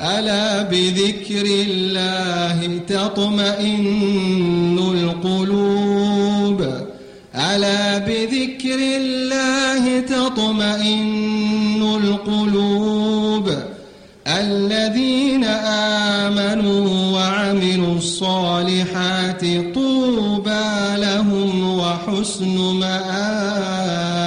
ألا بذكر الله تطمئن القلوب؟ ألا بذكر الله تطمئن القلوب؟ الذين آمنوا وعملوا الصالحات طوبى لهم وحسن مآب.